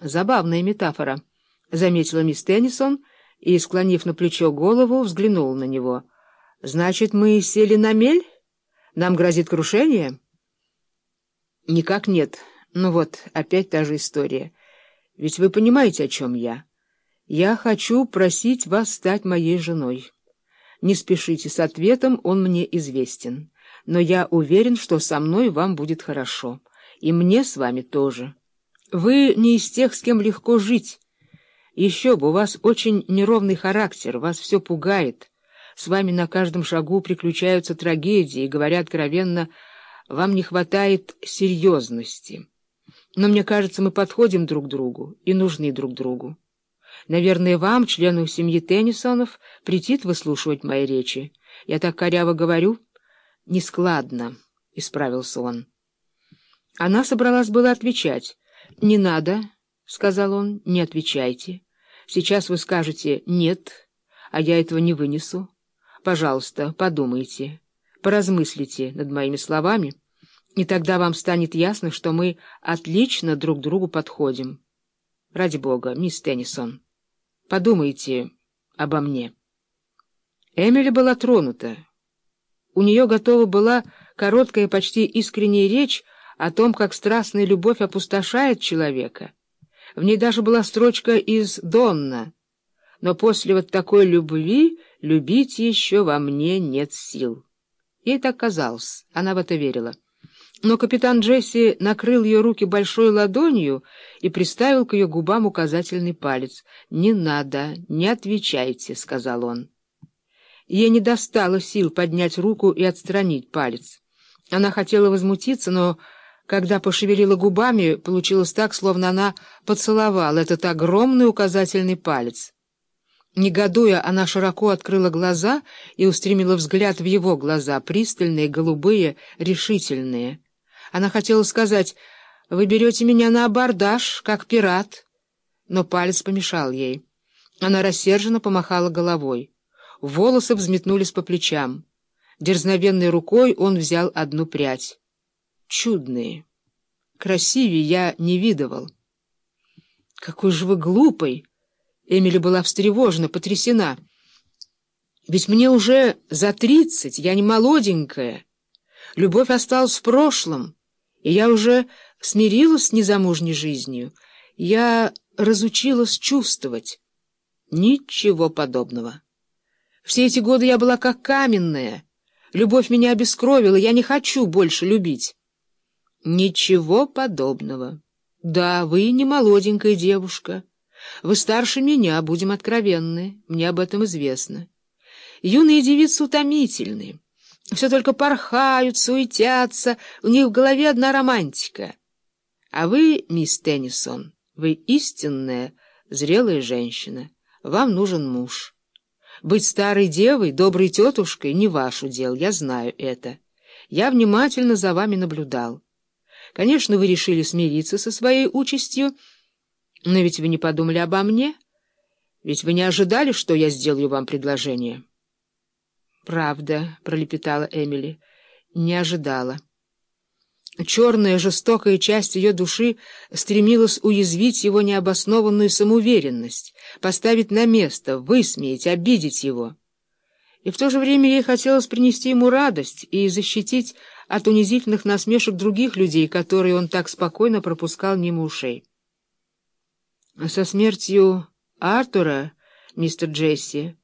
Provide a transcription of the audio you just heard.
Забавная метафора, — заметила мисс Теннисон и, склонив на плечо голову, взглянула на него. — Значит, мы сели на мель? Нам грозит крушение? — Никак нет. Ну вот, опять та же история. Ведь вы понимаете, о чем я. Я хочу просить вас стать моей женой. Не спешите с ответом, он мне известен. Но я уверен, что со мной вам будет хорошо. И мне с вами тоже. Вы не из тех, с кем легко жить. Еще бы, у вас очень неровный характер, вас все пугает. С вами на каждом шагу приключаются трагедии, и, говоря откровенно, вам не хватает серьезности. Но мне кажется, мы подходим друг другу и нужны друг другу. Наверное, вам, члену семьи Теннисонов, претит выслушивать мои речи. Я так коряво говорю? Нескладно, — исправился он. Она собралась было отвечать. «Не надо», — сказал он, — «не отвечайте. Сейчас вы скажете «нет», а я этого не вынесу. Пожалуйста, подумайте, поразмыслите над моими словами, и тогда вам станет ясно, что мы отлично друг другу подходим. Ради бога, мисс Теннисон, подумайте обо мне». Эмили была тронута. У нее готова была короткая, почти искренняя речь о том, как страстная любовь опустошает человека. В ней даже была строчка из «Донна». Но после вот такой любви любить еще во мне нет сил. Ей так казалось, она в это верила. Но капитан Джесси накрыл ее руки большой ладонью и приставил к ее губам указательный палец. «Не надо, не отвечайте», — сказал он. Ей не достало сил поднять руку и отстранить палец. Она хотела возмутиться, но... Когда пошевелила губами, получилось так, словно она поцеловала этот огромный указательный палец. Негодуя, она широко открыла глаза и устремила взгляд в его глаза, пристальные, голубые, решительные. Она хотела сказать «Вы берете меня на абордаж, как пират», но палец помешал ей. Она рассерженно помахала головой. Волосы взметнулись по плечам. Дерзновенной рукой он взял одну прядь чудные. Красивее я не видывал. Какой же вы глупый! Эмили была встревожена, потрясена. Ведь мне уже за тридцать, я не молоденькая. Любовь осталась в прошлом, и я уже смирилась с незамужней жизнью. Я разучилась чувствовать. Ничего подобного. Все эти годы я была как каменная. Любовь меня обескровила, я не хочу больше любить. Ничего подобного. Да, вы не молоденькая девушка. Вы старше меня, будем откровенны, мне об этом известно. Юные девицы утомительны. Все только порхают, суетятся, у них в голове одна романтика. А вы, мисс Теннисон, вы истинная, зрелая женщина. Вам нужен муж. Быть старой девой, доброй тетушкой — не ваш удел, я знаю это. Я внимательно за вами наблюдал. Конечно, вы решили смириться со своей участью, но ведь вы не подумали обо мне, ведь вы не ожидали, что я сделаю вам предложение. — Правда, — пролепетала Эмили, — не ожидала. Черная жестокая часть ее души стремилась уязвить его необоснованную самоуверенность, поставить на место, высмеять, обидеть его. И в то же время ей хотелось принести ему радость и защитить от унизительных насмешек других людей, которые он так спокойно пропускал мимо ушей. Со смертью Артура, мистер Джесси,